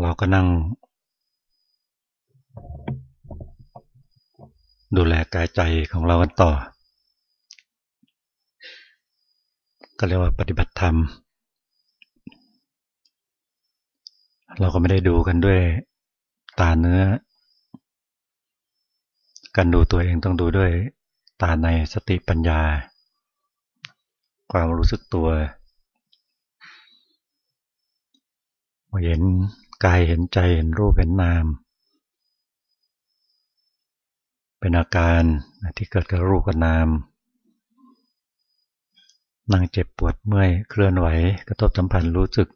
เราก็นั่ง ดูแลกายใจของเรากันต่อ ก็เรียกว่าปฏิบัติธรรม เราก็ไม่ได้ดูกันด้วยตาเนื้อ การดูตัวเองต้องดูด้วยตาในสติปัญญา ความรู้สึกตัวเห็น กายเห็นใจเห็นรูปเห็นนาม เป็นอาการที่เกิดกับรูปกับนาม นั่งเจ็บปวดเมื่อยเคลื่อนไหวกระทบสัมพันธ์รู้สึก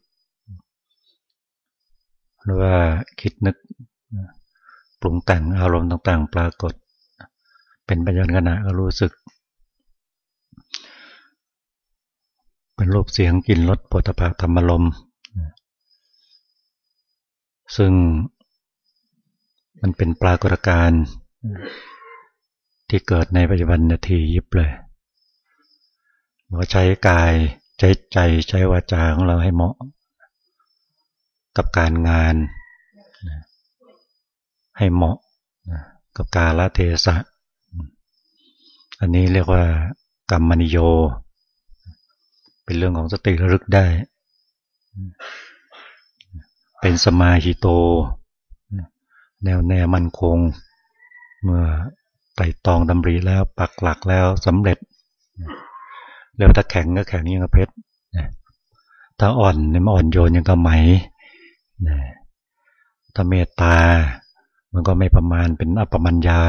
หรือว่าคิดนึกปรุงแต่งอารมณ์ต่างๆ ปรากฏ เป็นปัญญาขณะก็รู้สึก เป็นรูปเสียงกลิ่นรสปุถะธรรมลม ซึ่งมันเป็นปรากฏการณ์ที่เกิดในปัจจุบันนาทียิบเลยเราใช้กายใช้ใจใช้วาจาของเราให้เหมาะ กับการงาน ให้เหมาะกับกาลเทศะ อันนี้เรียกว่ากรรมนิโย เป็นเรื่องของสติระลึกได้ เป็นสมาหิโต แนวแน่มั่นคง เมื่อไต่ตองดำริแล้วปักหลักแล้วสำเร็จ แล้วถ้าแข็งก็แข็งยังกระเพชรถ้าอ่อนเนี่ยมันอ่อนโยนยังกระไหมถ้าเมตตา มันก็ไม่ประมาณเป็นอัปมัญญา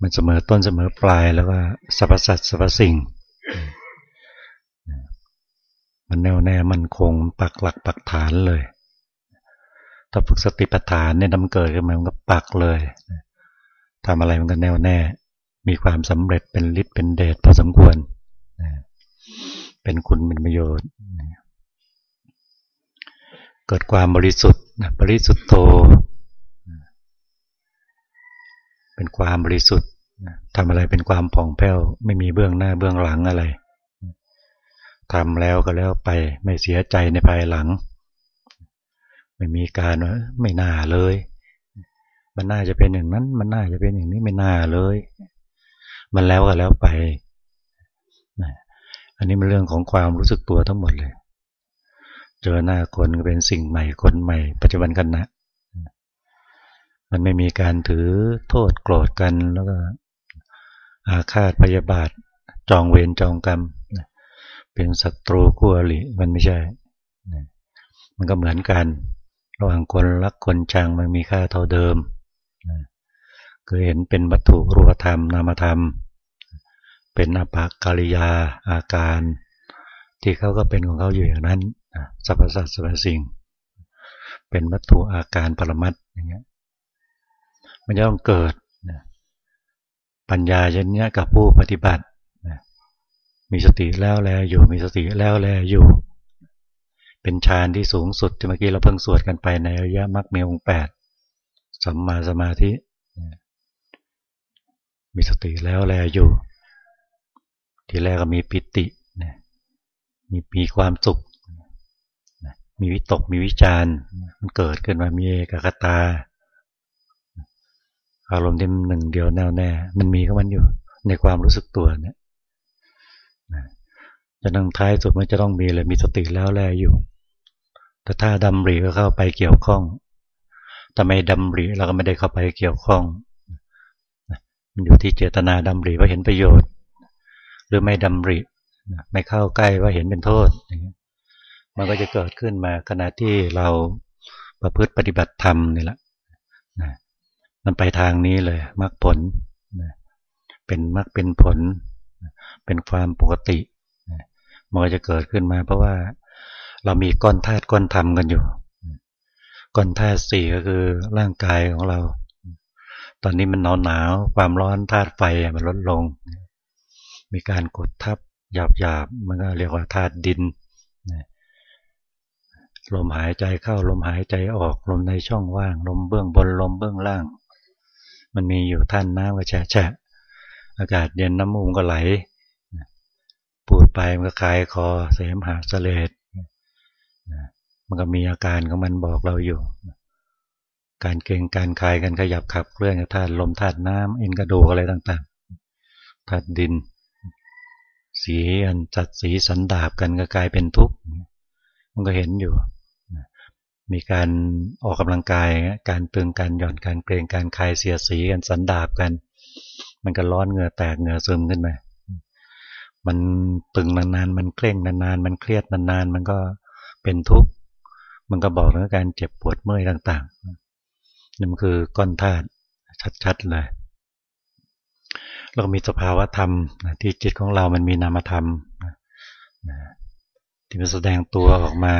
มันเสมอต้นเสมอปลายแล้วก็สรรพสัตว์สรรพสิ่ง มันแน่วแน่มันคงปักหลักปักฐานเลย ถ้าฝึกสติปัฏฐานเนี่ยนำเกิดขึ้นมามันก็ปักเลยทำอะไรมันก็แน่วแน่ มีความสำเร็จเป็นฤทธิ์เป็นเดชพอสมควร เป็นคุณเป็นประโยชน์ เกิดความบริสุทธิ์บริสุทธิ์โต เป็นความบริสุทธิ์ทำอะไรเป็นความผ่องแผ้ว ไม่มีเบื้องหน้าเบื้องหลังอะไร ทำแล้วก็แล้วไปไม่เสียใจในภายหลัง ไม่มีการว่าไม่น่าเลย มันน่าจะเป็นอย่างนั้น มันน่าจะเป็นอย่างนี้ไม่น่าเลย มันแล้วก็แล้วไป อันนี้เป็นเรื่องของความรู้สึกตัวทั้งหมดเลย เจอหน้าคนก็เป็นสิ่งใหม่คนใหม่ ปัจจุบันกันนะมันไม่มีการถือโทษโกรธกันแล้วก็อาฆาตพยาบาทจองเวรจองกรรม เป็นศัตรูคู่อริมันไม่ใช่มันก็เหมือนกัน ระหว่างคนรักคนชังมันมีค่าเท่าเดิมคือเห็นเป็นวัตถุรูปธรรมนามธรรม เป็นอภากริยาอาการ ที่เขาก็เป็นของเขาอยู่อย่างนั้นสรรพสัตว์สรรพสิ่ง เป็นวัตถุอาการปรมัตอย่างเงี้ยมันจะต้องเกิดปัญญาเช่นนี้กับผู้ปฏิบัติ มีสติแล้วแลอยู่มีสติแล้วแลอยู่ เป็นฌานที่สูงสุดที่เมื่อกี้เราเพิ่งสวดกันไปในอริยมรรคมีองค์แปดสัมมาสมาธิ มีสติแล้วแลอยู่ ทีแรกก็มีปิติมีมีความสุขมีวิตกมีวิจารมันเกิดขึ้นมามีเอกคตา อารมณ์ที่หนึ่งเดียวแน่วแน่ มันมีก็มันอยู่ในความรู้สึกตัวเนี่ย จะนั่งท้ายสุดมันจะต้องมีเลยมีสติแล้วแลอยู่ แต่ถ้าดำริก็เข้าไปเกี่ยวข้องแต่ไม่ดำริเราก็ไม่ได้เข้าไปเกี่ยวข้องมันอยู่ที่เจตนาดำริว่าเห็นประโยชน์ หรือไม่ดำริไม่เข้าใกล้ว่าเห็นเป็นโทษมันก็จะเกิดขึ้นมาขณะที่เราประพฤติปฏิบัติธรรมนี่แหละมันไปทางนี้เลยมรรคผลเป็นมรรคเป็นผล เป็นความปกติ มันก็จะเกิดขึ้นมา เพราะว่าเรามีก้อนธาตุก้อนธรรมกันอยู่ ก้อนธาตุสี่ก็คือร่างกายของเรา ตอนนี้มันหนาวหนาวความร้อนธาตุไฟมันลดลง มีการกดทับหยาบหยาบมันก็เรียกว่าธาตุดินลมหายใจเข้าลมหายใจออกลมในช่องว่าง ลมเบื้องบนลมเบื้องล่าง มันมีอยู่ท่านน้ำก็แฉะแฉะอากาศเย็นน้ำมูกก็ไหล ปูดไปมันก็คลายคอเสมหะเสลดมันก็มีอาการของมันบอกเราอยู่ การเก่งการคลายการขยับขับเคลื่อนธาตุลมธาตุน้ำเอ็นกระดูกอะไรต่างๆธาตุดิน สีอันจัดสีสันดาบกันก็กลายเป็นทุกข์มันก็เห็นอยู่มีการออกกำลังกาย การตึงการหย่อนการเกรงการคลายเสียสีกันสันดาบกัน มันก็ร้อนเหงื่อแตกเหงื่อซึมขึ้นมา มันตึงนานๆ มันเคร่งนานๆ มันเครียดนานๆ มันก็เป็นทุกข์ มันก็บอกถึงการเจ็บปวดเมื่อยต่างๆนี่มันคือก้อนธาตุชัดๆเลยเรามีสภาวะธรรมที่จิตของเรามันมีนามธรรมที่มันแสดงตัวออกมา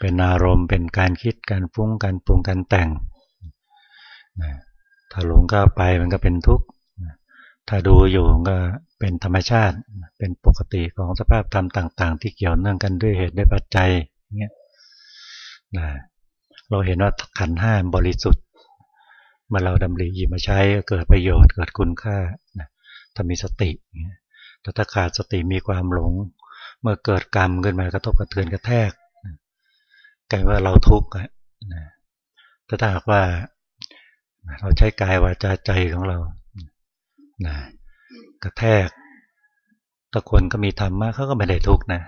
เป็นอารมณ์เป็นการคิดการฟุ้งการปรุงการแต่งถ้าหลงเข้าไปมันก็เป็นทุกข์ ถ้าดูอยู่ก็เป็นธรรมชาติ เป็นปกติของสภาพธรรมต่าง ๆ ที่เกี่ยวเนื่องกันด้วยเหตุด้วยปัจจัยเงี้ยนะเราเห็นว่าขันห้ามบริสุทธิ์เมื่อเราดำริหยิบมาใช้ก็เกิดประโยชน์เกิดคุณค่านะถ้ามีสติเงี้ยแต่ถ้าขาดสติมีความหลง เมื่อเกิดกรรมขึ้นมากระทบกระเทือนกระแทกกลายว่าเราทุกข์นะแต่ถ้าหากว่าเราใช้กายวาจาใจของเรา นะกระแทกถ้าคนก็มีธรรมะเขาก็ไม่ได้ทุกข์นะ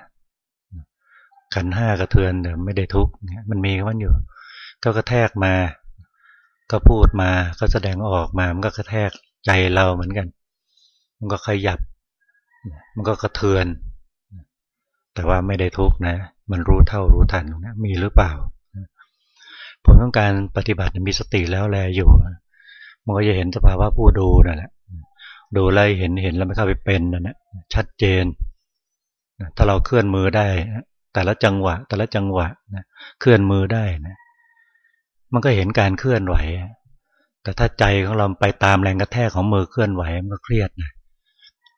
ขันห้ากระเทือนเนี่ยไม่ได้ทุกข์มันมีมันอยู่ ก็กระแทกมา ก็พูดมาก็แสดงออกมา มันก็กระแทกใจเราเหมือนกัน มันก็ขยับ มันก็กระเทือน แต่ว่าไม่ได้ทุกข์นะ มันรู้เท่ารู้ทันนะมีหรือเปล่า ผมต้องการปฏิบัติมีสติแล้วแลอยู่ มันก็จะเห็นสภาวะผู้ดูนั่นแหละ ดูไล่เห็นเห็นแล้วไม่เข้าไปเป็นนั่นแหละชัดเจน ถ้าเราเคลื่อนมือได้ แต่ละจังหวะ แต่ละจังหวะนะเคลื่อนมือได้นะมันก็เห็นการเคลื่อนไหว แต่ถ้าใจของเราไปตามแรงกระแทกของมือเคลื่อนไหวมันก็เครียดนะ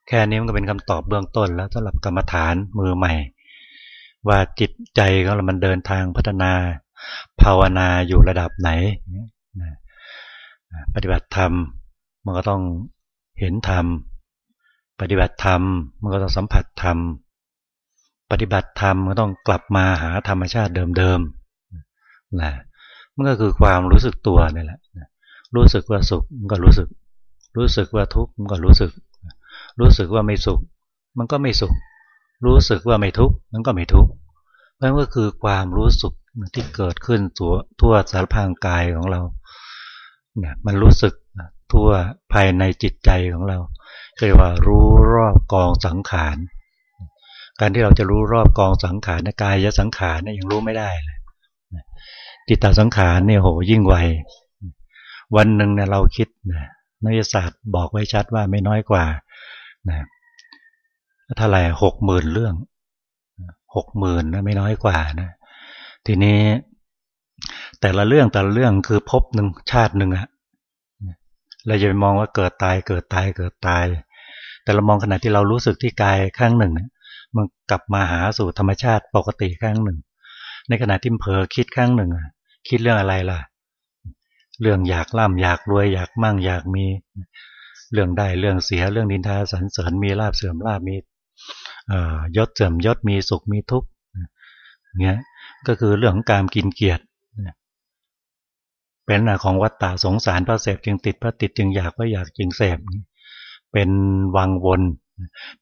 แค่นี้มันก็เป็นคำตอบเบื้องต้น แล้วสำหรับกรรมฐานมือใหม่ ว่าจิตใจของเรามันเดินทางพัฒนา ภาวนาอยู่ระดับไหนปฏิบัติธรรมมันก็ต้อง เห็นธรรม ปฏิบัติธรรมมันก็ต้องสัมผัสธรรม ปฏิบัติธรรมมันต้องกลับมาหาธรรมชาติเดิมๆนะมันก็คือความรู้สึกตัวนี่แหละรู้สึกว่าสุขมันก็รู้สึก รู้สึกว่าทุกข์มันก็รู้สึก รู้สึกว่าไม่สุข มันก็ไม่สุข รู้สึกว่าไม่ทุกข์มันก็ไม่ทุกข์นั่นก็คือความรู้สึกที่เกิดขึ้นตัวทั่วสารพางกายของเราเนี่ยมันรู้สึก ทั่วภายในจิตใจของเราเรียกว่ารู้รอบกองสังขาร การที่เราจะรู้รอบกองสังขารกายสังขารเนี่ยยังรู้ไม่ได้เลยจิตตสังขารเนี่ยโหยิ่งไววันหนึ่งเนี่ยเราคิดนะนักวิทยาศาสตร์บอกไว้ชัดว่าไม่น้อยกว่านะเท่าไหร่หกหมื่นเรื่องหกหมื่นนะไม่น้อยกว่านะทีนี้ แต่ละเรื่องแต่ละเรื่องคือพบหนึ่งชาติหนึ่งอะ เราจะไปมองว่าเกิดตายเกิดตายเกิดตาย แต่เรามองขณะที่เรารู้สึกที่กายข้างหนึ่งมันกลับมาหาสู่ธรรมชาติปกติข้างหนึ่ง ในขณะที่เผลอคิดข้างหนึ่งคิดเรื่องอะไรล่ะ เรื่องอยากล่ำอยากรวยอยากมั่งอยากมี เรื่องได้เรื่องเสียเรื่องดินทาสันเสริญมีลาบเสื่อมลาบมียศเสื่อมยศมีสุขมีทุกข์เงี้ยก็คือเรื่องของการกินเกียรติ เป็นของวัตตาสงสารพระเสพจึงติดพระติดจึงอยากพระอยากจึงเสพเป็นวังวน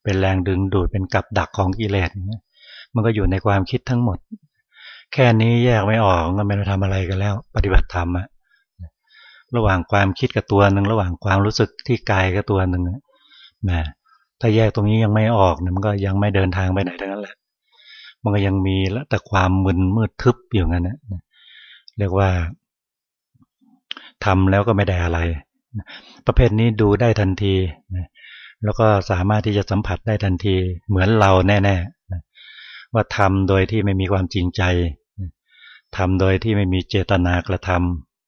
เป็นแรงดึงดูดเป็นกับดักของกิเลสมันก็อยู่ในความคิดทั้งหมด แค่นี้แยกไม่ออกก็ไม่ได้ทำอะไรกันแล้ว ปฏิบัติธรรมอะระหว่างความคิดกับตัวหนึ่งระหว่างความรู้สึกที่กายกับตัวหนึ่งนะถ้าแยกตรงนี้ยังไม่ออกเนี่ยมันก็ยังไม่เดินทางไปไหนทั้งนั้นแหละ มันก็ยังมีแล้วแต่ความมึนมืดทึบอยู่งั้นนะเรียกว่า ทำแล้วก็ไม่ได้อะไร ประเภทนี้ดูได้ทันที แล้วก็สามารถที่จะสัมผัสได้ทันที เหมือนเราแน่ๆว่าทำโดยที่ไม่มีความจริงใจทำโดยที่ไม่มีเจตนากระท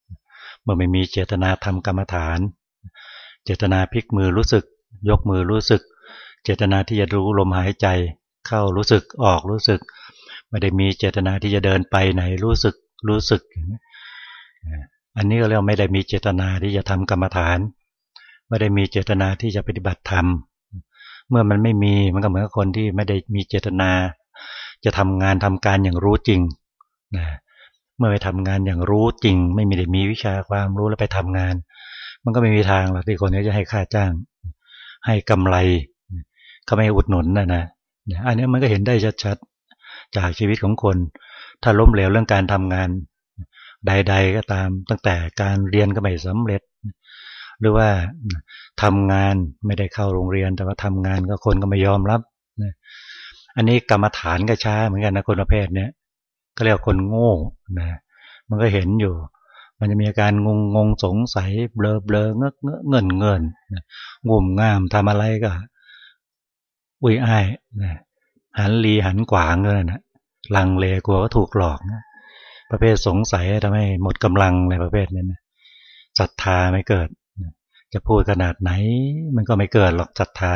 ำเมื่อไม่มีเจตนาทำกรรมฐาน เจตนาพลิกมือรู้สึก ยกมือรู้สึก เจตนาที่จะรู้ลมหายใจ เข้ารู้สึกออกรู้สึกไม่ได้มีเจตนาที่จะเดินไปไหนรู้สึกรู้สึก อันนี้ก็เรียกไม่ได้มีเจตนาที่จะทำกรรมฐาน ไม่ได้มีเจตนาที่จะปฏิบัติธรรม เมื่อมันไม่มีมันก็เหมือนกับคนที่ไม่ได้มีเจตนา จะทำงานทำการอย่างรู้จริงนะเมื่อไปทำงานอย่างรู้จริง ไม่มีได้มีวิชาความรู้แล้วไปทำงาน มันก็ไม่มีทางหรอกที่คนนี้จะให้ค่าจ้าง ให้กำไรเขาไม่อุดหนุนนะนะอันนี้มันก็เห็นได้ชัดๆจากชีวิตของคน ถ้าล้มเหลวเรื่องการทำงาน ใด ๆ ก็ตาม ตั้งแต่การเรียนก็ไม่สำเร็จ หรือว่าทำงานไม่ได้เข้าโรงเรียน แต่ว่าทำงานก็คนก็ไม่ยอมรับอันนี้กรรมฐานก็ช้าเหมือนกันนะคนประเภทเนี้ยก็เรียกคนโง่นะมันก็เห็นอยู่ มันจะมีอาการงงงงสงสัยเบลอเบลอเงเงินเงินงุ่มง่ามทำอะไรก็ อุ้ยอ้ายนะหันลีหันกวางเลยนะลังเลกลัวก็ถูกหลอกนะ ประเภทสงสัยทำให้หมดกำลังในประเภทนี้นะศรัทธาไม่เกิด จะพูดขนาดไหน มันก็ไม่เกิดหรอกศรัทธา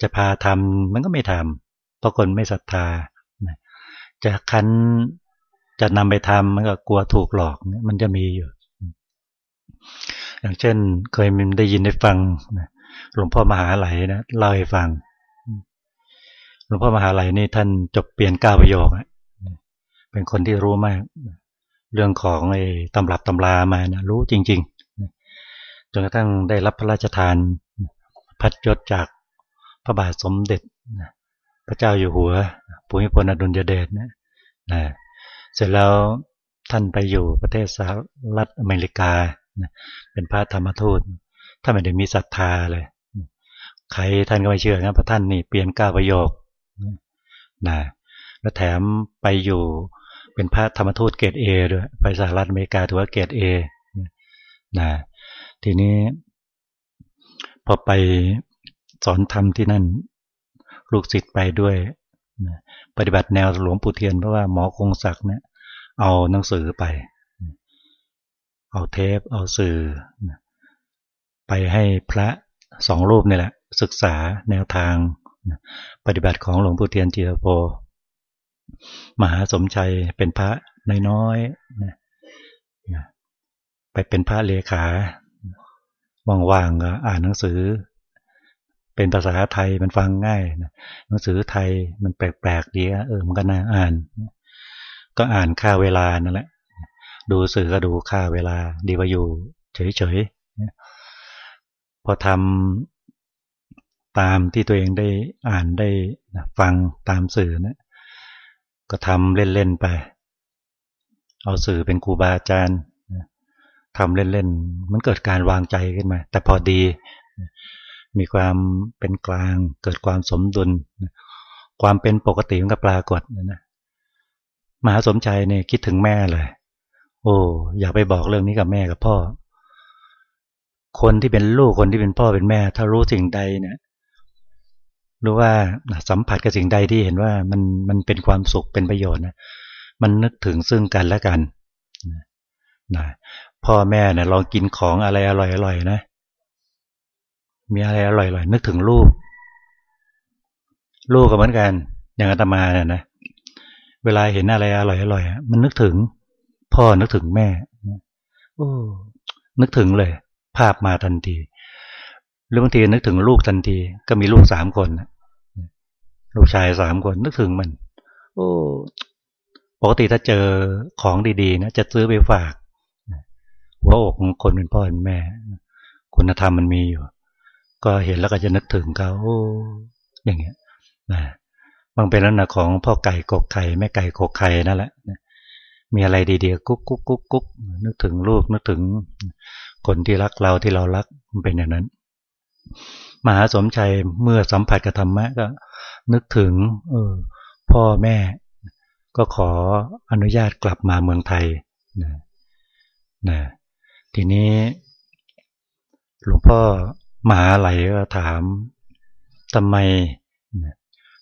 จะพาทำมันก็ไม่ทำเพราะคนไม่ศรัทธาจะคันจะนำไปทำมันก็กลัวถูกหลอกมันจะมีอยู่ อย่างเช่น เคยมีได้ยินได้ฟังหลวงพ่อมหาไหลนะเล่าให้ฟังหลวงพ่อมหาไหลนี่ท่านจบเปลี่ยนก้าประโยค เป็นคนที่รู้มาก เรื่องของไอ้ตำรับตำรามานะรู้จริงๆจนกระทั่งได้รับพระราชทานพัดยศจากพระบาทสมเด็จพระเจ้าอยู่หัวภูมิพลอดุลยเดชนะนะเสร็จแล้วท่านไปอยู่ประเทศสหรัฐอเมริกา เป็นพระธรรมทูตถ้าไม่ได้มีศรัทธาเลย ใครท่านก็ไม่เชื่อนะพระท่านนี่เปลี่ยนก้าประโยคนะแล้วแถมไปอยู่ เป็นพระธรรมทูตเกรดเอด้วยไปสหรัฐอเมริกาถือว่าเกรดเอนะทีนี้ พอไปสอนธรรมที่นั่น ลูกศิษย์ไปด้วยปฏิบัติแนวหลวงปู่เทียนเพราะว่าหมอคงศักดิ์เนี่ยเอาหนังสือไป เอาเทป เอาสื่อ ไปให้พระสองรูปนี่แหละ ศึกษาแนวทาง ปฏิบัติของหลวงปู่เทียนจีรโพ มหาสมชัยเป็นพระน้อยๆไปเป็นพระเลขาว่างๆก็อ่านหนังสือ เป็นภาษาไทยมันฟังง่ายหนังสือไทยมันแปลกๆดีเออมันก็น่าอ่าน ก็อ่านค่าเวลานั่นแหละดูสื่อก็ดูค่าเวลา ดีกว่าอยู่เฉยๆพอทำตามที่ตัวเองได้อ่านได้ฟังตามสื่อนะ ก็ทำเล่นๆไป เอาสื่อเป็นครูบาอาจารย์ทำเล่นๆ มันเกิดการวางใจขึ้นมา แต่พอดี มีความเป็นกลาง เกิดความสมดุล ความเป็นปกติมันก็ปรากฏนะมหาสมชัยเนี่ยคิดถึงแม่เลย โอ้อย่าไปบอกเรื่องนี้กับแม่กับพ่อ คนที่เป็นลูกคนที่เป็นพ่อเป็นแม่ ถ้ารู้สิ่งใดเนี่ย รู้ว่าสัมผัสกับสิ่งใดที่เห็นว่ามันมันเป็นความสุขเป็นประโยชน์นะมันนึกถึงซึ่งกันและกันนะพ่อแม่เนี่ยลองกินของอะไรอร่อยๆนะ มีอะไรอร่อยๆนึกถึงลูก ลูกก็เหมือนกัน อย่างอาตมาเนี่ยนะเวลาเห็นอะไรอร่อยๆมันนึกถึง พ่อนึกถึงแม่โอ้นึกถึงเลย ภาพมาทันที หรือบางทีนึกถึงลูกทันที ก็มีลูกสามคน ลูกชายสามคนนึกถึงมัน โอ้ปกติถ้าเจอของดีๆนะจะซื้อไปฝากหัวอกของคนเป็นพ่อเป็นแม่ คุณธรรมมันมีอยู่ ก็เห็นแล้วก็จะนึกถึงเขาอย่างเงี้ยนะบางเป็นลักษณะของพ่อไก่กกไข่แม่ไก่กกไข่นั่นแหละมีอะไรดีๆกุ๊กกุ๊กกุ๊กกุ๊กนึกถึงลูกนึกถึงคนที่รักเราที่เรารักมันเป็นอย่างนั้น มหาสมชัยเมื่อสัมผัสกับธรรมะก็ นึกถึง เออ พ่อแม่ ก็ขออนุญาตกลับมาเมืองไทยนะนะทีนี้ หลวงพ่อมหาไหลก็ถามทำไม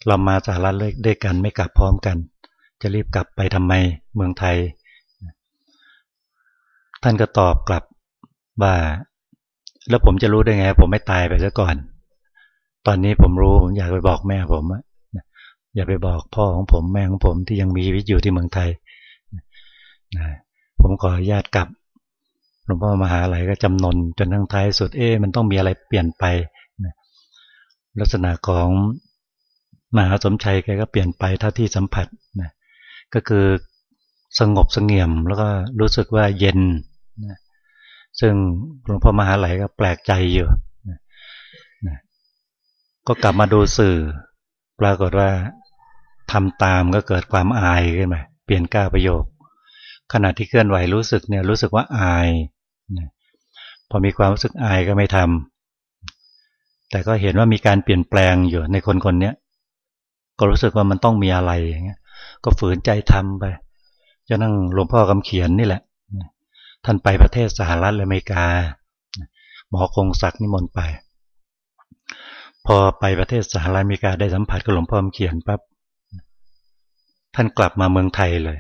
เรามาสหรัฐด้วยกันไม่กลับพร้อมกัน จะรีบกลับไปทำไมเมืองไทย ท่านก็ตอบกลับว่าแล้วผมจะรู้ได้ไง ผมไม่ตายไปซะก่อน ตอนนี้ผมรู้ผมอยากไปบอกแม่ผมอย่าไปบอกพ่อของผมแม่ของผมที่ยังมีชีวิตอยู่ที่เมืองไทยผมขออนุญาตกลับหลวงพ่อมหาไหลก็จำนนจนทั้งท้ายสุดเอ๊มันต้องมีอะไรเปลี่ยนไปลักษณะของมหาสมชัยแกก็เปลี่ยนไปเท่าที่สัมผัสนะก็คือสงบสงเงียมแล้วก็รู้สึกว่าเย็นนะซึ่งหลวงพ่อมหาไหลก็แปลกใจอยู่นะนะ ก็กลับมาดูสื่อ ปรากฏว่าทำตามก็เกิดความอายขึ้นมาเปลี่ยนก้าประโยค ขณะที่เคลื่อนไหวรู้สึกเนี่ยรู้สึกว่าอายพอมีความรู้สึกอายก็ไม่ทำแต่ก็เห็นว่ามีการเปลี่ยนแปลงอยู่ในคนคนนี้ก็รู้สึกว่ามันต้องมีอะไรอย่างเงี้ย ก็ฝืนใจทำไปจนนั่งหลวงพ่อคำเขียนนี่แหละท่านไปประเทศสหรัฐอเมริกา หมอคงศักดิ์นิมนต์ไป พอไปประเทศสหรัฐอเมริกาได้สัมผัสกับหลวงพ่อเขียนปั๊บท่านกลับมาเมืองไทยเลย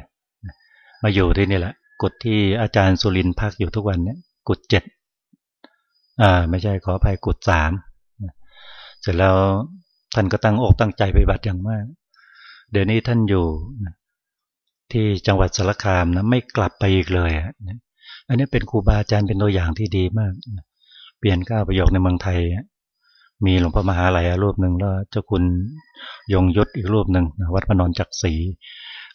มาอยู่ที่นี่แหละกุฏที่อาจารย์สุรินพักอยู่ทุกวันเนี่ยกุฏเจ็ดอ่า ไม่ใช่ขออภัยกุฏสามเสร็จแล้วท่านก็ตั้งอกตั้งใจไปบัติอย่างมาก เดี๋ยวนี้ท่านอยู่ที่จังหวัดสารคามนะไม่กลับไปอีกเลยอันนี้เป็นครูบาอาจารย์เป็นตัวอย่างที่ดีมาก เปลี่ยนก้าวประโยคในเมืองไทย มีหลวงพ่อมหาลัยรูปหนึ่งแล้วเจ้าคุณยงยุทธอีกรูปหนึ่งวัดพนนจักรี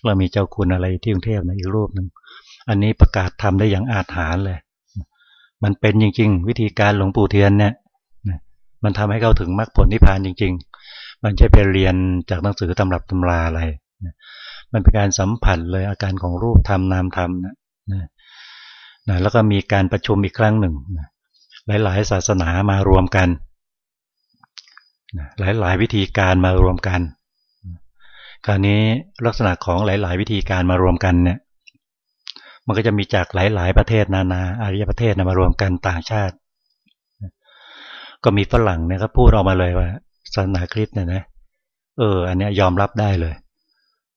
แล้วมีเจ้าคุณอะไรที่กรุงเทพนะอีกรูปหนึ่งอันนี้ประกาศทำได้อย่างอาถรรพ์เลย มันเป็นจริง ๆ วิธีการหลวงปู่เทียนเนี่ยมันทำให้เขาถึงมรรคผลนิพพานจริง ๆ มันจะไปเรียนจากหนังสือตำรับตำราอะไร มันเป็นการสัมผัสเลยอาการของรูปธรรมนามธรรมนะนะแล้วก็มีการประชุมอีกครั้งหนึ่งนะหลายๆ ศาสนามารวมกัน นะหลายวิธีการมารวมกัน คราวนี้ลักษณะของหลาย ๆ วิธีการมารวมกันเนี่ย มันก็จะมีจากหลาย ๆ ประเทศนานาอารยประเทศนะมารวมกันต่างชาติ ก็มีฝรั่งเนี่ยก็พูดออกมาเลยว่าศาสนาคริสต์เนี่ยนะเออ อันนี้ยอมรับได้เลย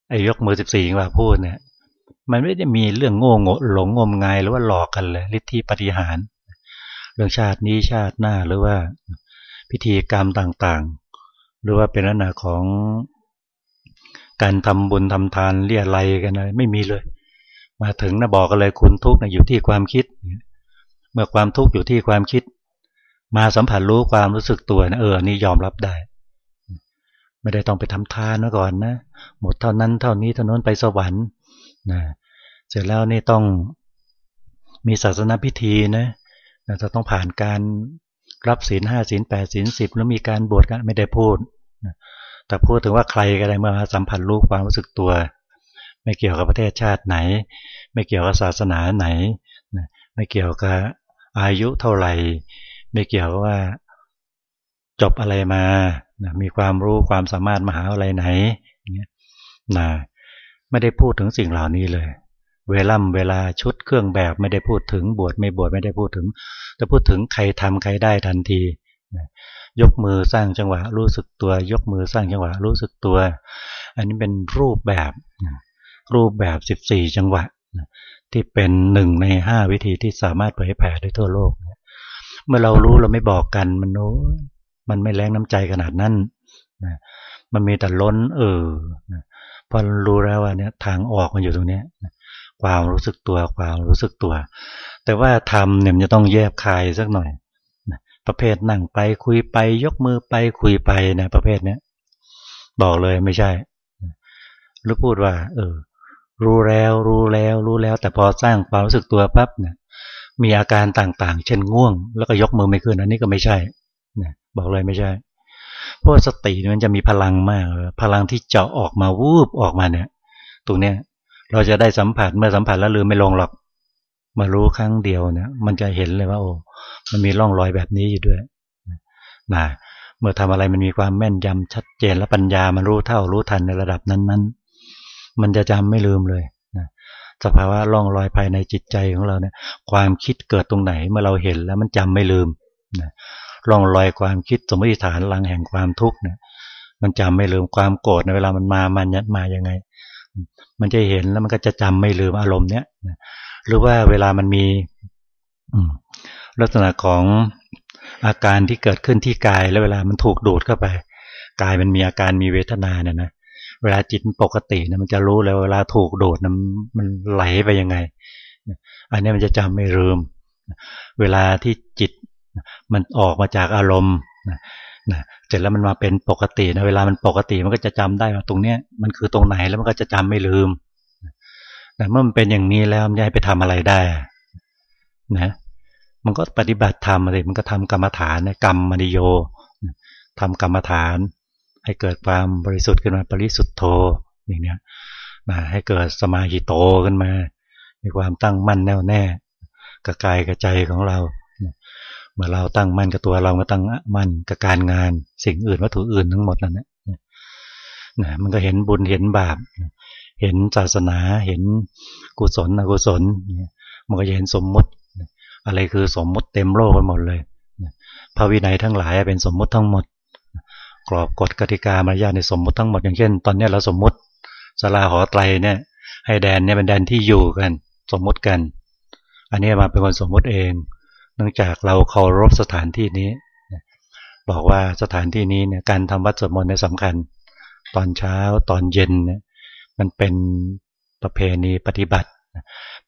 ไอ้ยกมือสิบสี่ว่าพูดเนี่ย มันไม่ได้มีเรื่องโง่งหลงงมงายหรือว่าหลอกกันเลยฤทธิปฏิหาร เรื่องชาตินี้ชาติหน้าหรือว่า พิธีกรรมต่างๆ หรือว่าเป็นลักษณะของการทำบุญทำทานเรียอะไรกันอะไรไม่มีเลย มาถึงนะบอกกันเลยคุณทุกข์นะอยู่ที่ความคิด เมื่อความทุกข์อยู่ที่ความคิด มาสัมผัสรู้ความรู้สึกตัวนะเออนี่ยอมรับได้ ไม่ได้ต้องไปทำทานมาก่อนนะหมดเท่านั้นเท่านี้เท่านั้นไปสวรรค์นะเสร็จแล้วนี่ต้องมีศาสนาพิธีนะจะต้องผ่านการ รับศีลห้าศีลแปดศีลสิบแล้วมีการบวชกันไม่ได้พูด แต่พูดถึงว่าใครก็ได้เมื่อสัมผัสรู้ความรู้สึกตัว ไม่เกี่ยวกับประเทศชาติไหน ไม่เกี่ยวกับศาสนาไหน ไม่เกี่ยวกับอายุเท่าไหร่ ไม่เกี่ยวกับว่าจบอะไรมา มีความรู้ความสามารถมหาอะไรไหนนี่นะไม่ได้พูดถึงสิ่งเหล่านี้เลย เวล่ำเวลาชุดเครื่องแบบไม่ได้พูดถึงบวชไม่บวชไม่ได้พูดถึง แต่พูดถึงใครทำใครได้ทันทียกมือสร้างจังหวะรู้สึกตัว ยกมือสร้างจังหวะรู้สึกตัว อันนี้เป็นรูปแบบรูปแบบ 14 จังหวะที่เป็นหนึ่งในห้าวิธีที่สามารถเผยแผ่ได้ทั่วโลกเมื่อเรารู้เราไม่บอกกันมันโน้มันไม่แรงน้ำใจขนาดนั้นนะมันมีแต่ล้นเออพอรู้แล้วว่าเนี่ยทางออกมันอยู่ตรงนี้ ความรู้สึกตัวความรู้สึกตัว แต่ว่าทำเนี่ยมันจะต้องแยบคายสักหน่อยประเภทนั่งไปคุยไปยกมือไปคุยไปนะประเภทเนี้ยบอกเลยไม่ใช่หรือพูดว่า เออ รู้แล้วรู้แล้วรู้แล้ว แต่พอสร้างความรู้สึกตัวปั๊บเนี่ยมีอาการต่างๆ เช่นง่วง แล้วก็ยกมือไม่ขึ้นอันนี้ก็ไม่ใช่นะบอกเลยไม่ใช่เพราะสติมันจะมีพลังมาก พลังที่เจาะออกมาวูบออกมาเนี่ย ตรงเนี้ย เราจะได้สัมผัสเมื่อสัมผัสแล้วลืมไม่ลงหรอกมารู้ครั้งเดียวเนี่ยมันจะเห็นเลยว่า โอ้มันมีร่องรอยแบบนี้อยู่ด้วยนะเมื่อทำอะไรมันมีความแม่นยำชัดเจนและปัญญามันรู้เท่ารู้ทันในระดับนั้นๆ มันจะจำไม่ลืมเลยนะสภาวะล่องลอยภายในจิตใจของเราเนี่ย ความคิดเกิดตรงไหนเมื่อเราเห็นแล้วมันจำไม่ลืมนะล่องลอยความคิดสมมติฐานลังแห่งความทุกข์เนี่ย มันจำไม่ลืมความโกรธในเวลามันมามันยัดมายังไง มันจะเห็นแล้วมันก็จะจำไม่ลืมอารมณ์เนี้ยหรือว่าเวลามันมีลักษณะของอาการที่เกิดขึ้นที่กาย แล้วเวลามันถูกดูดเข้าไป กายมันมีอาการมีเวทนาเนี่ยนะเวลาจิตปกตินะมันจะรู้แล้วเวลาถูกโดดนะมันไหลไปยังไง อันนี้มันจะจำไม่ลืม เวลาที่จิตมันออกมาจากอารมณ์ นะเสร็จแล้วมันมาเป็นปกตินะเวลามันปกติมันก็จะจำได้ว่าตรงเนี้ยมันคือตรงไหนแล้วมันก็จะจำไม่ลืมนะเมื่อมันเป็นอย่างนี้แล้วมันจะให้ไปทำอะไรได้นะมันก็ปฏิบัติธรรมอะไรมันก็ทำกรรมฐานนะกรรมมณิโยทำกรรมฐาน ให้เกิดความบริสุทธิ์ขึ้นมาบริสุทธโธอย่างเนี้ยนะให้เกิดสมาธิโตขึ้นมา มีความตั้งมั่นแน่วแน่กับกายกับใจของเรา มื่อเราตั้งมั่นกับตัวเราก็ตั้งมั่นกับการงาน สิ่งอื่นวัตถุอื่นทั้งหมดนั่นแหละนะมันก็เห็นบุญเห็นบาป เห็นศาสนา เห็นกุศลอกุศล มันก็จะเห็นสมมุติ อะไรคือสมมุติเต็มโลกไปหมดเลยพระวินัยทั้งหลายเป็นสมมุติทั้งหมด กรอบกฎกติกามารยาในสมมุติทั้งหมดอย่างเช่น ตอนนี้เราสมมุติสลาหอไตรเนี่ย ให้แดนเนี่ยเป็นแดนที่อยู่กัน สมมุติกัน อันนี้มาเป็นคนสมมุติเอง นื่องจากเราเคารพสถานที่นี้บอกว่าสถานที่นี้เนี่ยการทำวัดสวดมนต์เนี่ยสำคัญ ตอนเช้าตอนเย็นเนี่ยมันเป็นประเพณีปฏิบัติ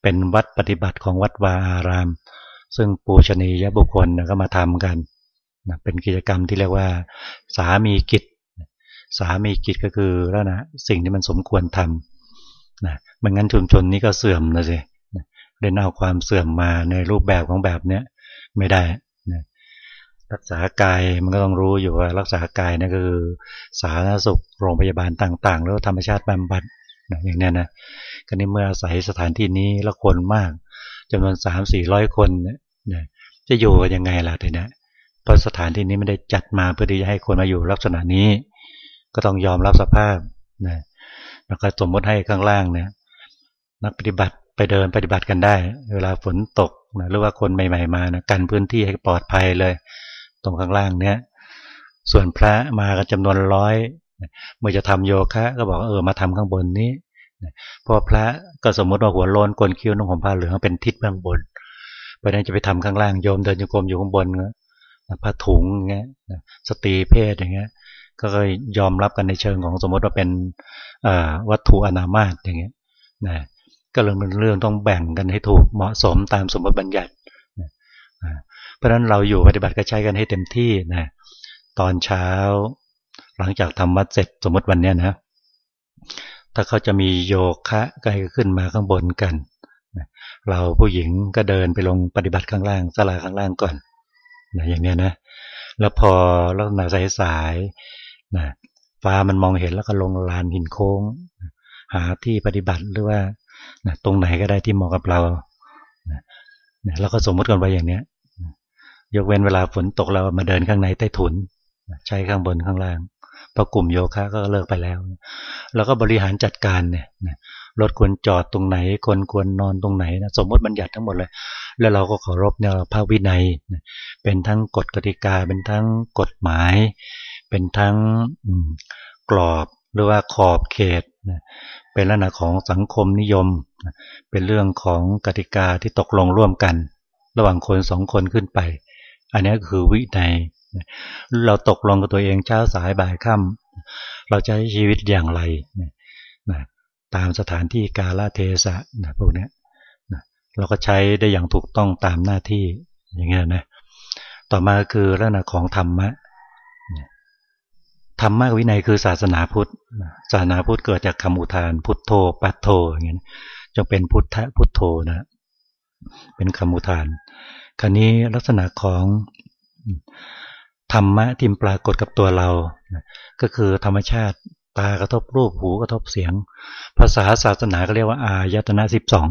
เป็นวัดปฏิบัติของวัดวาอาราม ซึ่งปูชนียบุคคลก็มาทำกันเป็นกิจกรรมที่เรียกว่า สามีกิจ สามีกิจก็คือแล้วนะสิ่งที่มันสมควรทำนะมันงั้นชุมชนนี้ก็เสื่อมนะสิเล่นเอาความเสื่อมมาในรูปแบบของแบบเนี้ย ไม่ได้นะรักษากายมันก็ต้องรู้อยู่ว่ารักษากายนั่นคือสาธารณสุขโรงพยาบาลต่าง ๆ แล้วธรรมชาติบำบัดนะอย่างนี้นะก็นี้เมื่ออาศัยสถานที่นี้แล้วคนมากจำนวนสามสี่ร้อยคนเนี่ยจะอยู่กันยังไงล่ะทีนี้เพราะสถานที่นี้ไม่ได้จัดมาเพื่อที่จะให้คนมาอยู่ลักษณะนี้ ก็ต้องยอมรับสภาพนะแล้วก็สมมติให้ข้างล่างเนี่ยนักปฏิบัติ ไปเดินปฏิบัติกันได้ เวลาฝนตกนะหรือว่าคนใหม่ ๆ มานะกันพื้นที่ให้ปลอดภัยเลย ตรงข้างล่างเนี้ยส่วนพระมากันจำนวนร้อยเมื่อจะทำโยคะ ก็บอกเออมาทำข้างบนนี้พอพระก็สมมติว่าหัวโลนกลนคิ้วนุ่งห่มผ้าเหลืองเป็นทิศเบื้องบนเพราะนั้นจะไปทำข้างล่างโยมเดินโยกมอยู่ข้างบนผ้าถุงอย่างเงี้ยสตรีเพศอย่างเงี้ย ก็ยอมรับกันในเชิงของสมมติว่าเป็นวัตถุอนามาตอย่างเงี้ยนะ ก็เรื่องเป็นเรื่องต้องแบ่งกันให้ถูกเหมาะสมตามสมมติบัญญัติเพราะฉะนั้นเราอยู่ปฏิบัติก็ใช้กันให้เต็มที่นะตอนเช้า หลังจากทำวัดเสร็จสมมติวันนี้นะถ้าเขาจะมีโยคะก็ให้ขึ้นมาข้างบนกันเราผู้หญิงก็เดินไปลงปฏิบัติข้างล่างสลาข้างล่างก่อนนะอย่างเนี้ยนะแล้วพอลักษณะสายสายนะฟ้ามันมองเห็นแล้วก็ลงลานหินโค้ง หาที่ปฏิบัติหรือว่า นะตรงไหนก็ได้ที่เหมาะกับเรานะแล้วก็สมมติกันไปอย่างนี้ยกเว้นเวลาฝนตกเรามาเดินข้างในใต้ถุน ใช้ข้างบนข้างล่างพอกลุ่มโยคะก็เลิกไปแล้ว แล้วก็บริหารจัดการเนี่ยรถควรจอดตรงไหนคนควรนอนตรงไหนนะสมมติบัญญัติทั้งหมดเลย แล้วเราก็เคารพเนี่ยภาควินัย เป็นทั้งกฎกติกา เป็นทั้งกฎหมาย เป็นทั้งกรอบหรือว่าขอบเขต เป็นลักษณะของสังคมนิยม เป็นเรื่องของกติกาที่ตกลงร่วมกัน ระหว่างคนสองคนขึ้นไป อันนี้คือวินัยเราตกลงกับตัวเองเช้าสายบ่ายค่ำเราจะใช้ชีวิตอย่างไรนะตามสถานที่กาลเทศะนะพวกนี้นะเราก็ใช้ได้อย่างถูกต้องตามหน้าที่อย่างเงี้ยนะต่อมาคือลักษณะของธรรมะ ธรรมะวินัยคือศาสนาพุทธ ศาสนาพุทธเกิดจากคำอุทาน พุทโธ ปัตโธอย่างเงี้ยจงเป็นพุทธพุทโธนะเป็นคำอุทานคราวนี้ลักษณะของธรรมะที่ปรากฏกับตัวเรา ก็คือธรรมชาติตากระทบรูปหูกระทบเสียง ภาษาศาสนาก็เรียกว่า อายตนะสิบสอง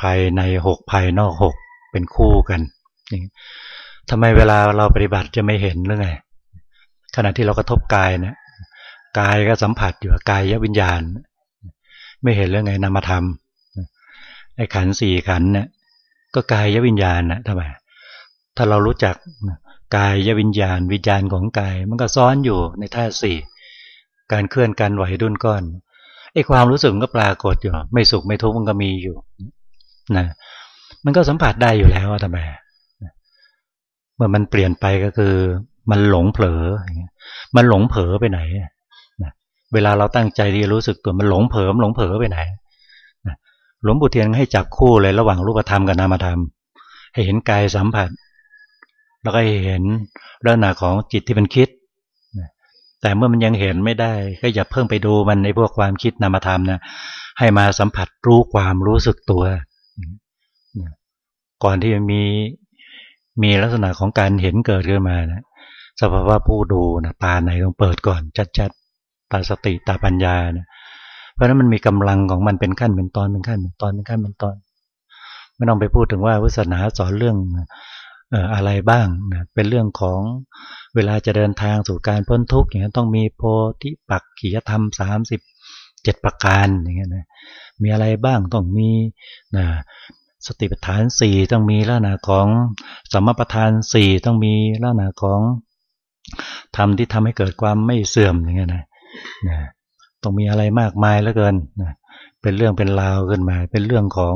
ภายในหกภายนอกหกเป็นคู่กันทำไมเวลาเราปฏิบัติจะไม่เห็นหรือไง ขณะที่เรากระทบกายเนี่ยกายก็สัมผัสอยู่กายยวิญญาณ ไม่เห็นเรื่องไงนามธรรมไอ้ขันสี่ขันเนี่ยก็กายยวิญญาณนะทำไมถ้าเรารู้จักกายยวิญญาณ วิญญาณของกาย มันก็ซ้อนอยู่ในท่าสี่การเคลื่อนการไหวดุนก้อนไอ้ความรู้สึกก็ปรากฏอยู่ ไม่สุขไม่ทุกข์มันก็มีอยู่นะมันก็สัมผัสได้อยู่แล้วทำไมเมื่อมันเปลี่ยนไปก็คือ มันหลงเผลอ มันหลงเผลอไปไหนนะเวลาเราตั้งใจที่รู้สึกตัวมันหลงเผลอมันหลงเผลอไปไหนหลวงปู่เทียนให้จับคู่เลยระหว่างรูปธรรมกับนามธรรม ให้เห็นกายสัมผัส แล้วก็เห็นลักษณะของจิตที่มันคิดแต่เมื่อมันยังเห็นไม่ได้ ก็อย่าเพิ่งไปดูมันในพวกความคิดนามธรรมนะให้มาสัมผัสรู้ความรู้สึกตัว ก่อนที่จะมีมีลักษณะของการเห็นเกิดขึ้นมานะ สภาวะผู้ดูนะตาไหนต้องเปิดก่อนชัดๆตาสติตาปัญญานะเพราะนั้นมันมีกำลังของมันเป็นขั้นเป็นตอนเป็นขั้นเป็นตอนเป็นขั้นเป็นตอนไม่ต้องไปพูดถึงว่าวิสนาสอนเรื่องอะไรบ้างนะเป็นเรื่องของเวลาจะเดินทางสู่การพ้นทุกข์อย่างนี้ต้องมีโพธิปักขียธรรมสามสิบเจ็ดประการอย่างเงี้ยนะมีอะไรบ้างต้องมีนะสติปัฏฐานสี่ต้องมีลักษณะของสมปัฏฐานสี่ต้องมีลักษณะของ ธรรมที่ทำให้เกิดความไม่เสื่อมอย่างเงี้ยนะนะต้องมีอะไรมากมายเหลือเกินนะเป็นเรื่องเป็นราวขึ้นมา เป็นเรื่องของ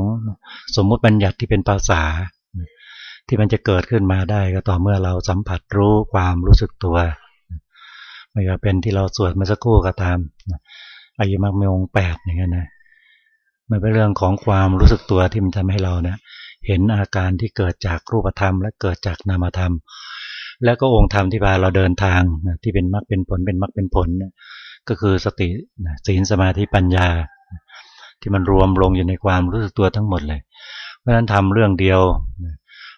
สมมุติบัญญัติที่เป็นภาษา ที่มันจะเกิดขึ้นมาได้ก็ต่อเมื่อเราสัมผัสรู้ความรู้สึกตัวไม่ว่าเป็นที่เราสวดมื่อสักครู่ก็ตามอายุมักมีองแปดอย่างเงี้ยนะมันเป็นเรื่องของความรู้สึกตัวที่มันทำให้เราเนี่ยเห็นอาการที่เกิดจากรูปธรรม และเกิดจากนามธรรม แล้วก็องค์ธรรมที่พาเราเดินทางที่เป็นมรรคเป็นผลเป็นมรรคเป็นผลก็คือสติศีลสมาธิปัญญา ที่มันรวมลงอยู่ในความรู้สึกตัวทั้งหมดเลย เพราะฉะนั้นทำเรื่องเดียว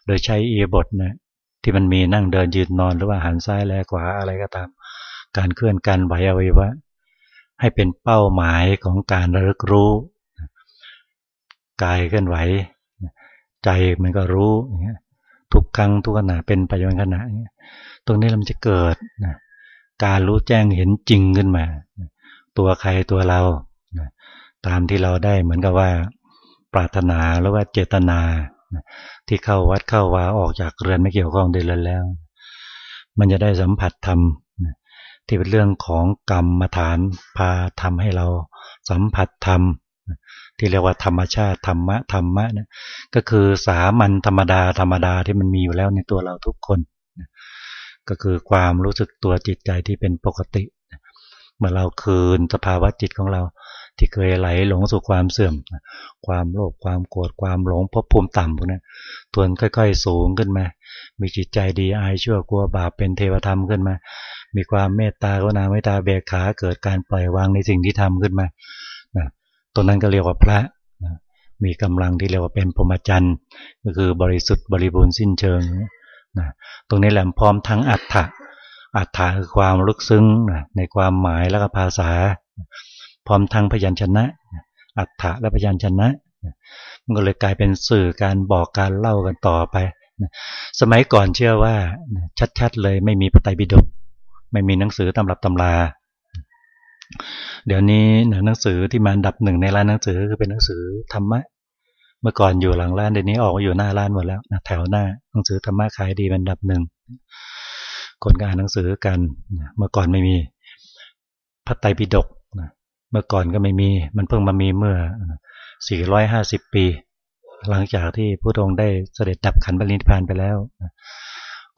โดยใช้เอียบทนะที่มันมีนั่งเดินยืนนอนหรือว่าหันซ้ายแลขวาอะไรก็ตาม การเคลื่อนการไหวอวัยวะให้เป็นเป้าหมายของการระลึกรู้กายเคลื่อนไหว ใจมันก็รู้อย่างเงี้ย ทุกครั้งทุกขณะเป็นปัจจุบันขณะตรงนี้มันจะเกิดนะการรู้แจ้งเห็นจริงขึ้นมา ตัวใครตัวเราตามที่เราได้เหมือนกับว่า ปรารถนาหรือว่าเจตนาที่เข้าวัดเข้าวาออกจากเรือนไม่เกี่ยวข้องเดินแล้ว มันจะได้สัมผัสธรรมที่เป็นเรื่องของกรรมมาฐานพาทำให้เราสัมผัสธรรม ที่เรียกว่าธรรมชาติธรรมะธรรมะนะก็คือสามัญธรรมดาธรรมดาที่มันมีอยู่แล้วในตัวเราทุกคนก็คือความรู้สึกตัวจิตใจที่เป็นปกติเมื่อเราคืนสภาวะจิตของเราที่เคยไหลหลงสู่ความเสื่อม ความโลภความโกรธความหลงพบภูมิต่ำพวกนี้ทวนค่อย ๆ สูงขึ้นมา มีจิตใจดีอายชั่วกลัวบาปเป็นเทวธรรมขึ้นมา มีความเมตตากรุณาเมตตาเบียขาเกิดการปล่อยวางในสิ่งที่ทำขึ้นมา ตรงนั้นก็เรียกว่าพระมีกำลังที่เรียกว่าเป็นพรหมจรรย์ก็คือบริสุทธิ์บริบูรณ์สิ้นเชิงนะตรงนี้แหละพร้อมทั้งอัฏฐะอัฏฐะคือความลึกซึ้งนะในความหมายและก็ภาษา พร้อมทั้งพยัญชนะ อัฏฐะและพยัญชนะ มันก็เลยกลายเป็นสื่อการบอกการเล่ากันต่อไป สมัยก่อนเชื่อว่าชัดๆเลยไม่มีพระไตรปิฎกไม่มีหนังสือตำรับตำรา เดี๋ยวนี้หนังสือที่มาดับหนึ่งในร้านหนังสือคือเป็นหนังสือธรรมะ เมื่อก่อนอยู่หลังร้านเดี๋ยวนี้ออกมาอยู่หน้าร้านหมดแล้วนะแถวหน้าหนังสือธรรมะขายดีเป็นดับหนึ่งคนก็อ่านหนังสือกันเมื่อก่อนไม่มีพระไตรปิฎกเมื่อก่อนก็ไม่มีมันเพิ่งมามีเมื่อ 450 ปี หลังจากที่พระองค์ได้เสด็จดับขันบริณิพานไปแล้ว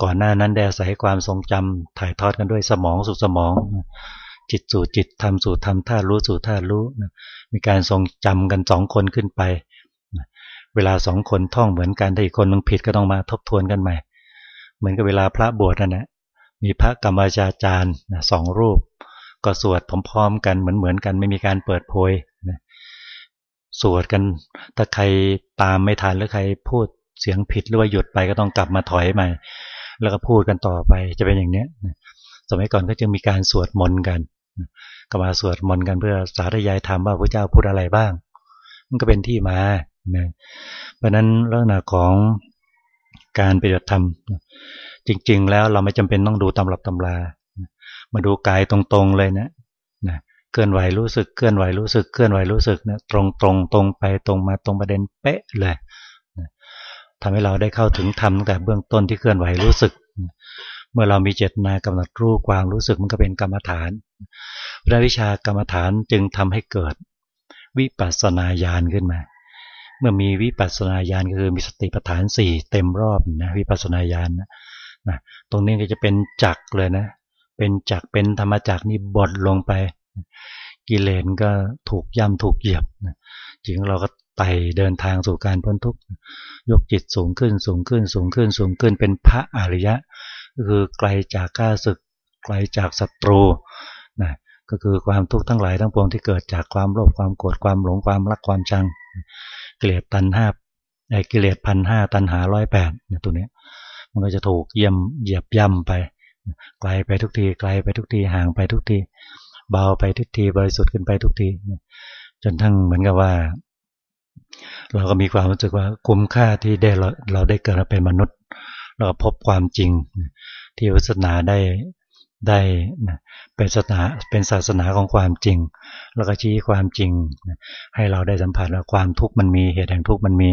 ก่อนหน้านั้นได้อาศัยความทรงจำถ่ายทอดกันด้วยสมองสู่สมอง จิตสู่จิตทำสู่ทำท่ารู้สู่ท่ารู้มีการทรงจำกันสองคนขึ้นไปเวลาสองคนท่องเหมือนกันถ้าอีกคนนึงผิดก็ต้องมาทบทวนกันใหม่ เหมือนกับเวลาพระบวชนั่นแหละมีพระกรรมจาจารย์สองรูป ก็สวดพร้อมๆกันเหมือนเหมือนกันไม่มีการเปิดโพยนะสวดกันถ้าใครตามไม่ทันหรือใครพูดเสียงผิดหรือว่าหยุดไปก็ต้องกลับมาถอยใหม่ แล้วก็พูดกันต่อไปจะเป็นอย่างนี้ สมัยก่อนก็จึงมีการสวดมนต์กันก็มาสวดมนต์กันเพื่อสาธยายธรรมว่าพระเจ้าพูดอะไรบ้าง มันก็เป็นที่มานะเพราะนั้นลักษณะของการปฏิบัติธรรมจริง ๆ แล้วเราไม่จำเป็นต้องดูตำรับตำรา มาดูกายตรงๆเลยนะนะเคลื่อนไหวรู้สึกเคลื่อนไหวรู้สึกเคลื่อนไหวรู้สึกนะตรงตรงตรงไปตรงมาตรงประเด็นเป๊ะเลยนะทำให้เราได้เข้าถึงธรรมตั้งแต่เบื้องต้นที่เคลื่อนไหวรู้สึก เมื่อเรามีเจตนากำหนดรู้ความรู้สึกมันก็เป็นกรรมฐานพระวิชากรรมฐานจึงทำให้เกิดวิปัสสนาญาณขึ้นมา เมื่อมีวิปัสสนาญาณก็คือมีสติปัฏฐานสี่เต็มรอบนะวิปัสสนาญาณนะนะตรงนี้ก็จะเป็นจักเลยนะ เป็นจักเป็นธรรมจักนี่บดลงไป กิเลสก็ถูกย่ำถูกเหยียบนะจริงเราก็ไต่เดินทางสู่การพ้นทุกข์ยกจิตสูงขึ้นสูงขึ้นสูงขึ้นสูงขึ้นเป็นพระอริยะ คือไกลจากข้าศึก ไกลจากศัตรูนะก็คือความทุกข์ทั้งหลายทั้งปวงที่เกิดจากความโลภความโกรธความหลงความรักความชังกิเลสตันห้าไอ้กิเลสพันห้าตันหาร้อยแปดเนี่ยตัวนี้มันก็จะถูกเยี่ยมเหยียบย่ำไป ไกลไปทุกทีไกลไปทุกทีห่างไปทุกทีเบาไปทุกทีบริสุทธิ์ขึ้นไปทุกทีจนทั้งเหมือนกับว่า เราก็มีความรู้สึกว่าคุ้มค่าที่ได้เราเราได้เกิดมาเป็นมนุษย์ เราพบความจริง ที่ศาสนาได้ได้เป็นศาสนาเป็นศาสนาของความจริง แล้วก็ชี้ความจริง ให้เราได้สัมผัสว่าความทุกข์มันมีเหตุแห่งทุกข์มันมี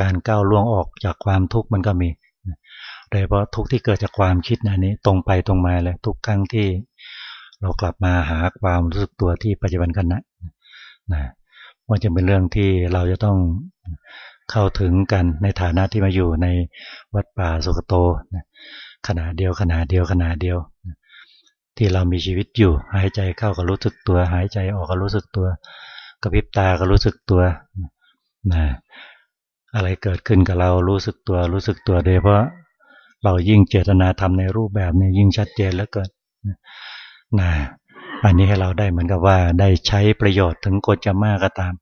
การก้าวล่วงออกจากความทุกข์มันก็มีโดยเฉพาะทุกข์ที่เกิดจากความคิดนะนี้ตรงไปตรงมาเลยทุกครั้งที่เรากลับมาหาความรู้สึกตัวที่ปัจจุบันกันนะนะว่าจะเป็นเรื่องที่เราจะต้อง เข้าถึงกันในฐานะที่มาอยู่ในวัดป่าสุกโตนะขณะเดียวขณะเดียวขณะเดียว ที่เรามีชีวิตอยู่หายใจเข้าก็รู้สึกตัว หายใจออกก็รู้สึกตัวกระพริบตาก็รู้สึกตัวนะอะไรเกิดขึ้นกับเรารู้สึกตัวรู้สึกตัวโดยเพราะเรายิ่งเจตนาทำในรูปแบบนี้ยิ่งชัดเจนแล้วเกิดนะอันนี้ให้เราได้เหมือนกับว่าได้ใช้ประโยชน์ถึงกจะมากก็ตาม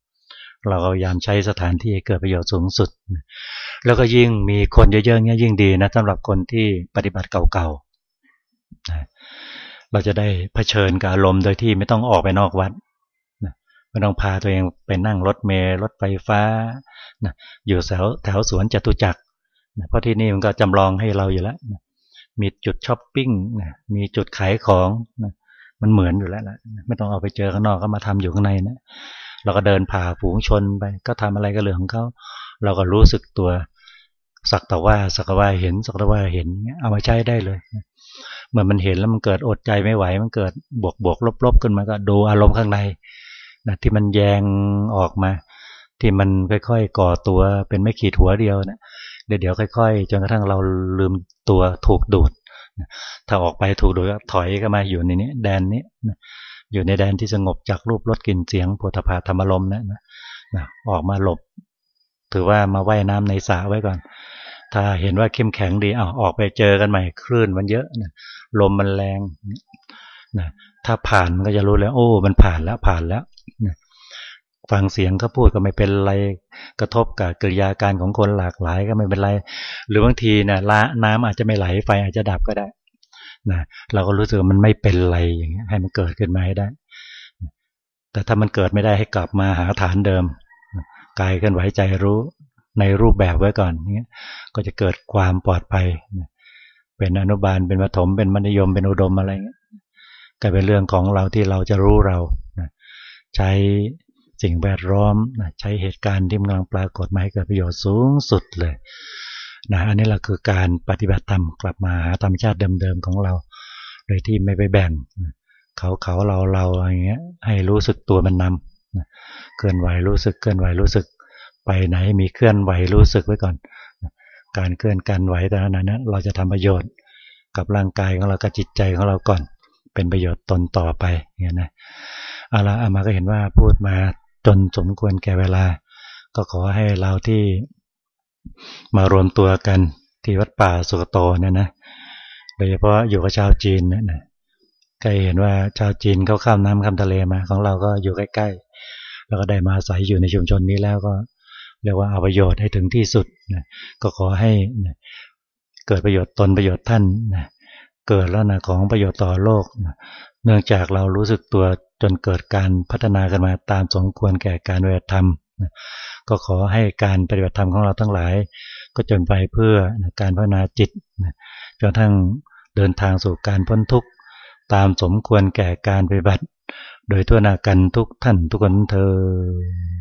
เราพยายามใช้สถานที่ให้เกิดประโยชน์สูงสุด แล้วก็ยิ่งมีคนเยอะๆเงี้ยยิ่งดีนะสำหรับคนที่ปฏิบัติเก่าๆเราจะได้เผชิญกับอารมณ์โดยที่ไม่ต้องออกไปนอกวัดไม่ต้องพาตัวเองไปนั่งรถเมล์รถไฟฟ้าอยู่แถวแถวสวนจตุจักรเพราะที่นี่มันก็จำลองให้เราอยู่แล้วมีจุดช้อปปิ้งมีจุดขายของมันเหมือนอยู่แล้วละไม่ต้องเอาไปเจอข้างนอกก็มาทำอยู่ข้างในนะ เราก็เดินผ่าฝูงชนไป ก็ทำอะไรก็เรื่องของเขาเราก็รู้สึกตัวสักแต่ว่าสักว่าเห็นสักแต่ว่าเห็นเอามาใช้ได้เลยเมื่อมันเห็นแล้วมันเกิดอดใจไม่ไหว มันเกิดบวกบวกลบลบขึ้นมาก็ดูอารมณ์ข้างในนะที่มันแยงออกมา ที่มันค่อยๆก่อตัวเป็นไม่ขีดหัวเดียวนะเดี๋ยวเดี๋ยวค่อยๆจนกระทั่งเราลืมตัวถูกดูดถ้าออกไปถูกดูดถอยก็มาอยู่ในนี้แดนนี้ อยู่ในแดนที่สงบจากรูปรสกลิ่นเสียงโพธพาธรรมลมนะนะออกมาหลบ ถือว่ามาว่ายน้ำในสาไว้ก่อน ถ้าเห็นว่าเข้มแข็งดีเอาออกไปเจอกันใหม่คลื่นมันเยอะนะลมมันแรงนะถ้าผ่านมันก็จะรู้แล้ว โอ้ มันผ่านแล้วผ่านแล้วนะฟังเสียงเขาพูดก็ไม่เป็นไรกระทบกับกิริยาการของคนหลากหลายก็ไม่เป็นไร หรือบางทีนะละน้ำอาจจะไม่ไหลไฟอาจจะดับก็ได้ นะเราก็รู้สึกมันไม่เป็นไรอย่างเงี้ยให้มันเกิดขึ้นมาให้ได้ แต่ถ้ามันเกิดไม่ได้ให้กลับมาหาฐานเดิมกายเคลื่อนไหวใจรู้ในรูปแบบไว้ก่อนเงี้ยก็จะเกิดความปลอดภัยเป็นอนุบาลเป็นปฐมเป็นมัธยมเป็นอุดมอะไรเงี้ยก็เป็นเรื่องของเราที่เราจะรู้เราใช้สิ่งแวดล้อมใช้เหตุการณ์ที่มันกำลังปรากฏมาให้เกิดประโยชน์สูงสุดเลย นะอันนี้แหละคือการปฏิบัติธรรมกลับมาหาธรรมชาติเดิมๆของเรา โดยที่ไม่ไปแบ่งเขาเขาเราเราอะไรเงี้ยให้รู้สึกตัวมันนำเคลื่อนไหวรู้สึกเคลื่อนไหวรู้สึกไปไหนมีเคลื่อนไหวรู้สึกไว้ก่อน การเคลื่อนการไหวแต่นั้นนั้นเราจะทำประโยชน์กับร่างกายของเรากับจิตใจของเราก่อน เป็นประโยชน์ตนต่อไปเงี้ยนะเอาละอามาก็เห็นว่าพูดมาจนสมควรแก่เวลา ก็ขอให้เราที่ มารวมตัวกันที่วัดป่าสุกโตเนี่ยนะโดยเฉพาะอยู่กับชาวจีนเนี่ยนะก็เห็นว่าชาวจีนเขาข้ามน้ำข้ามทะเลมา ของเราก็อยู่ใกล้ๆแล้วก็ได้มาอาศัยอยู่ในชุมชนนี้แล้วก็เรียกว่าเอาประโยชน์ให้ถึงที่สุดนะก็ขอให้นะเกิดประโยชน์ตนประโยชน์ท่านนะเกิดแล้วนะของประโยชน์ต่อโลกนะเนื่องจากเรารู้สึกตัวจนเกิดการพัฒนากันมาตามสมควรแก่การเวทธรรม ก็ขอให้การปฏิบัติธรรมของเราทั้งหลาย ก็จนไปเพื่อการพัฒนาจิตจนทั้งเดินทางสู่การพ้นทุกข์ตามสมควรแก่การปฏิบัติ โดยทั่วนากันทุกท่านทุกคนเธอ